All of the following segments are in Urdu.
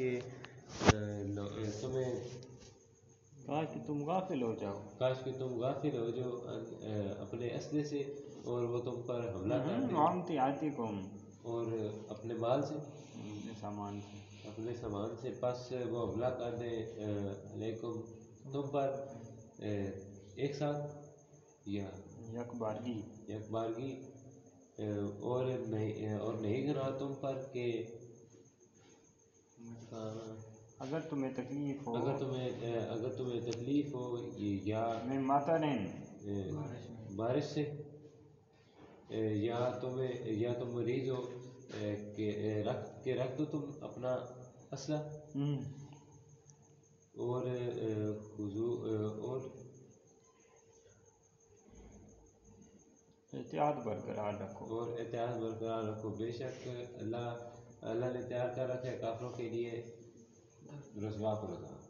کہ تمہیں کاش کہ تم غافل ہو جاؤ۔ کاش کہ تم غافل ہو جو اپنے اسلحے سے اور وہ تم پر حملہ کر دیں عامتی آتی کم اور اپنے مال سے سامان سے۔ اپنے سامان سے پس وہ حملہ کر دیں علیکم۔ تم پر ایک ساتھ یا یک بارگی۔ یک بارگی اور نہیں اور نہیں گنا تم پر کہ اگر تمہیں تکلیف ہو اگر تمہیں اگر تمہیں تکلیف ہو یا میں ماتا نہیں بارش سے یا تمہیں یا تم مریض ہو کہ رکھ کے رکھ دو تم اپنا اسلحہ۔ اور اور احتیاط برقرار رکھو۔ اور احتیاط برقرار رکھو۔ بے شک اللہ اللہ نے تیار کر رکھے کافروں کے لیے رسوا کو رضا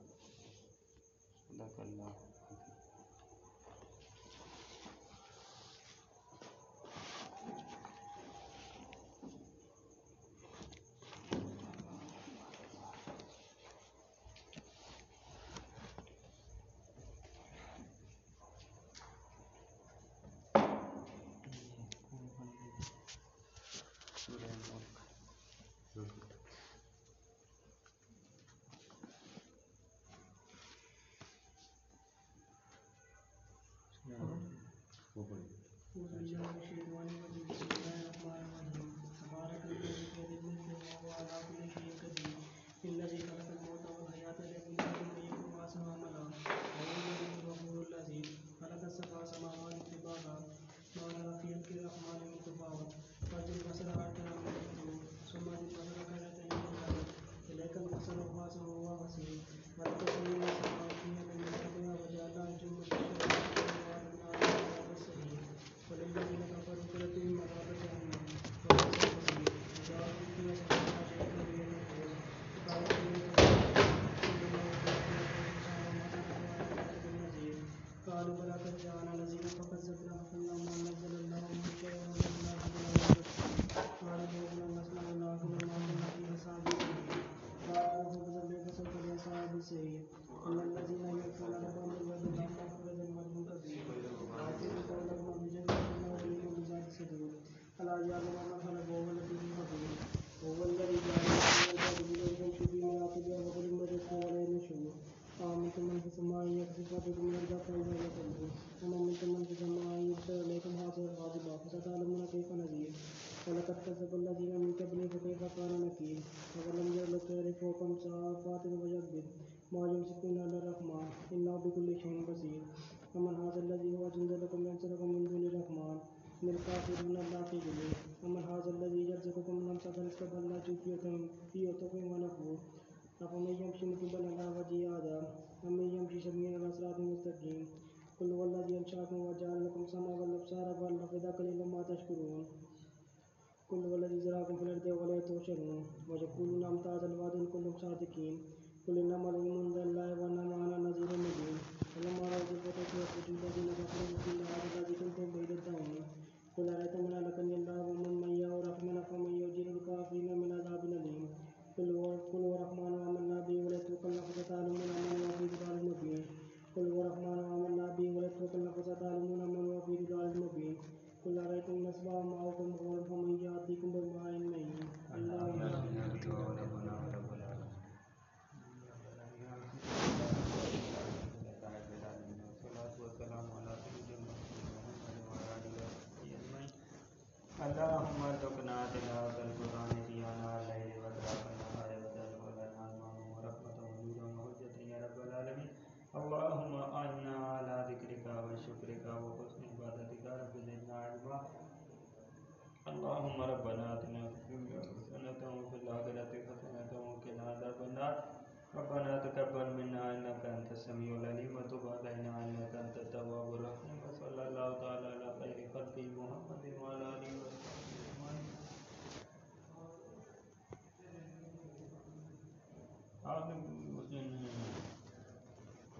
ولقد كذب الذين من قبلهم فكيف كان نكير؟ فظلم يغلق تعرف حكم فاطر وجدد ما يمسكون على الرحمن. انه بكل شيء بصير. ومن هذا الذي هو جند لكم ينصركم من دون الرحمن. من الكافرون الا في دليل ومن هذا الذي يرزقكم من امسك رزقكم الله جوفيتم في اتقكم ونفوه أفمن يمشي مكبا على وجه آدم أمن يمشي سميعا على صراط مستقيم؟ قل هو الذي أنشأكم وجعل لكم السمع والأبصار والأفئدة قليلا ما تشكرون. كل والذي زرعكم في الأرض ولا تحشرون ويقولون أمتاز الواد إن كنتم صادقين قل إنما العلم عند الله وإنما أنا نذير مبين فلما رأوا الفتاة يخرج الذين كفروا في الأرض الذي كنتم به تدعون قل أرأيتم اللہ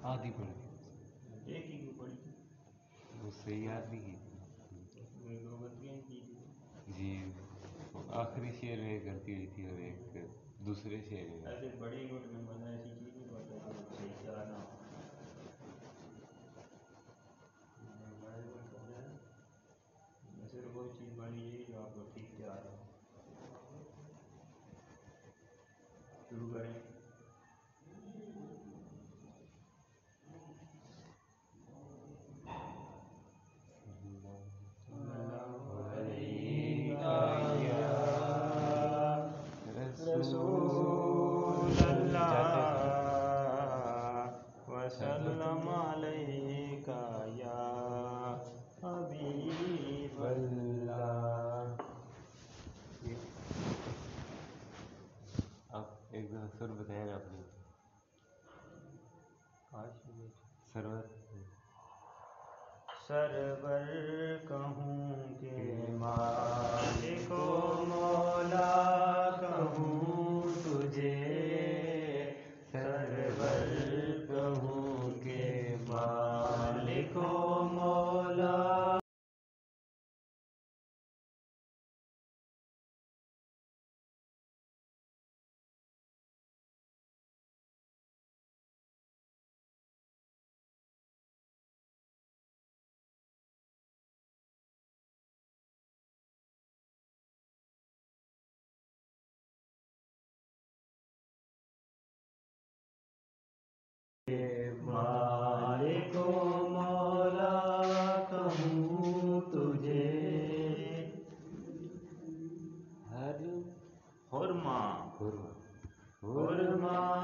آدھی پڑی ایک ہی کیوں پڑی وہ صحیح آدھی کی دو جی آخری شعر میں ایک غلطی ہوئی تھی اور ایک دوسرے شعر۔ میں ایسے بڑے نوٹ میں بنا ایسی چیز نہیں پڑتا سرور کہوں کہ مالک و کو تجھے۔ ہر حرما حرما حرما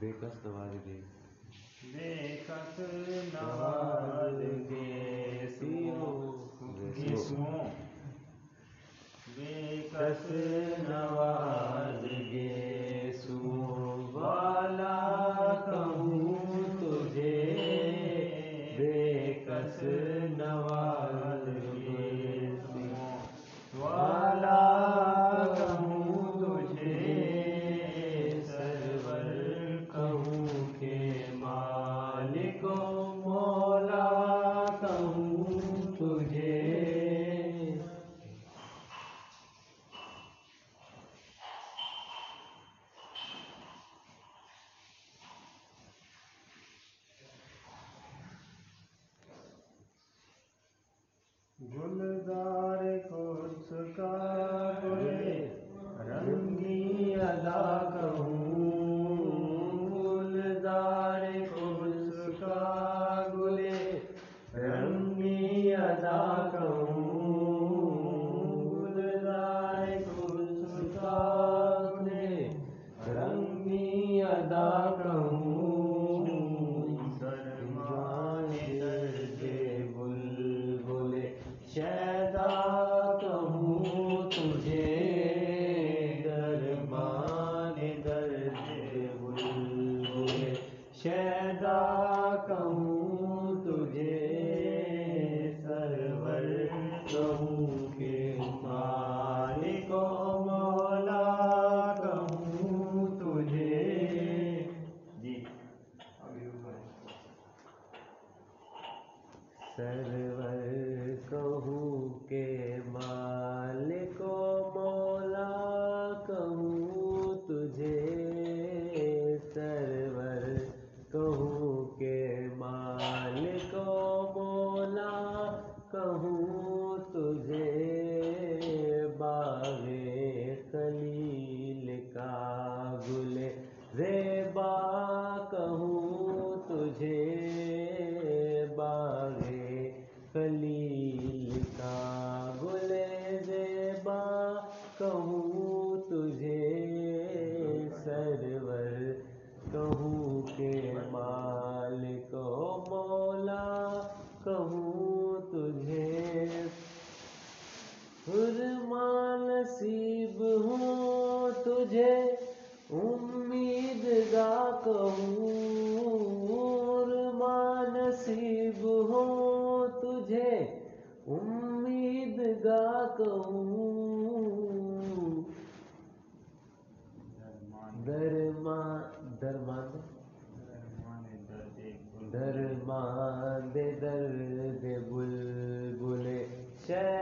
بے کس نواز گے بے کس نواز گے سو بے کس نواز Yeah.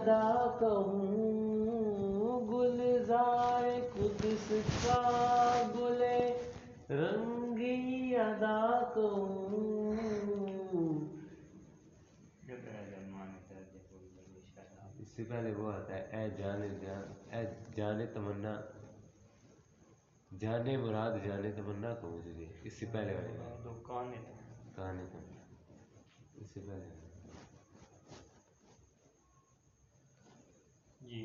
ادا کہوں گلزار قدس کا گلے رنگی ادا کہوں اس سے پہلے وہ آتا ہے اے جان جان اے جان تمنا۔ جانے مراد جانے تمنا کہوں تجھے اس سے پہلے والے کہانے تمنا اس سے پہلے۔ جی۔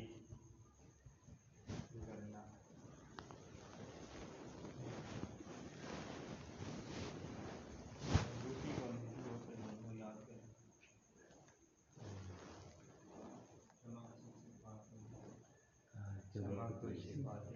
چلو کوئی چمک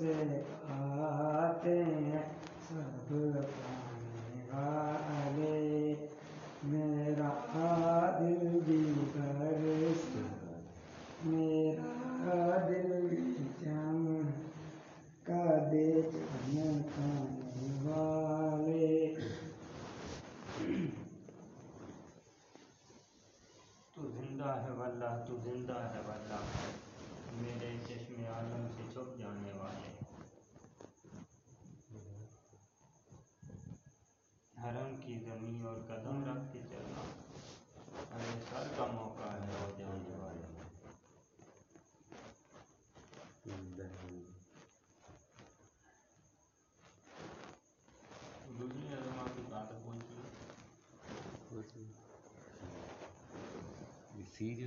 سے آتے ہیں۔ حرم کی زمین اور قدم رکھ کے چلنا۔ ارے سر کا موقع ہے ہو جانے والے دوسری علماء کی بات پوچھی سی جو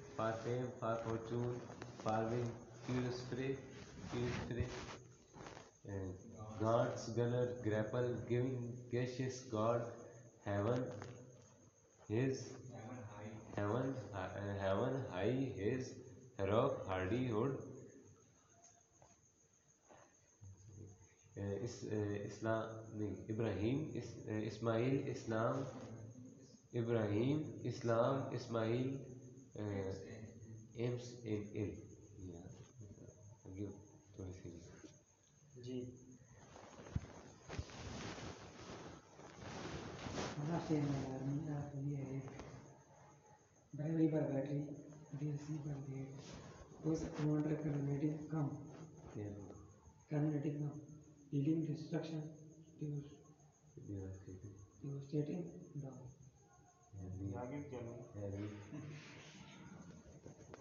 essay for fame, engineers essay for fame, for fortune, farming, furious prey, furious prey. Uh, God's gunner grapple, giving gracious God heaven his heaven uh, heaven high his heroic hardihood. Uh, us, uh, اسلام نہیں ابراہیم اس, uh, اسماعیل اسلام ابراہیم اسلام اسماعیل ایمس ایم ایل جی ڈرائیوری پر بیٹھ رہی ڈی ایل سی پر دیے اس commander community come community come leading destruction devastating down Yeah, I give you a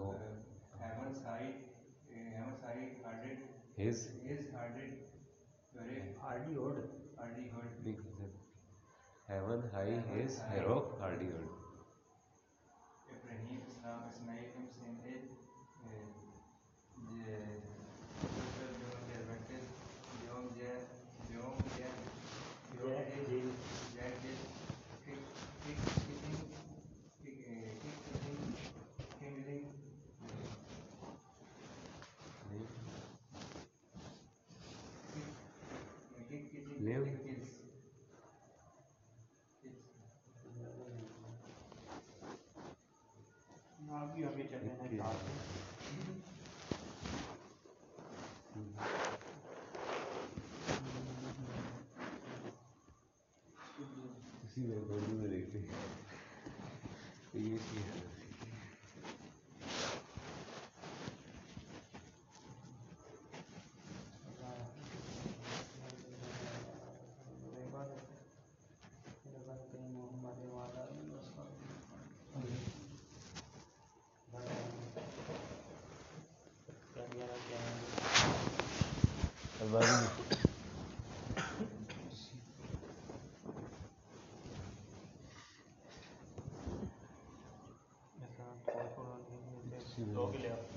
go. Hammer's height, uh, Hammer's height. His? His hundred. Very hardy Big. Heaven high, his hero, hardy old. Ibrahim's name is اسی میں گھومنے یہ ہے۔ popular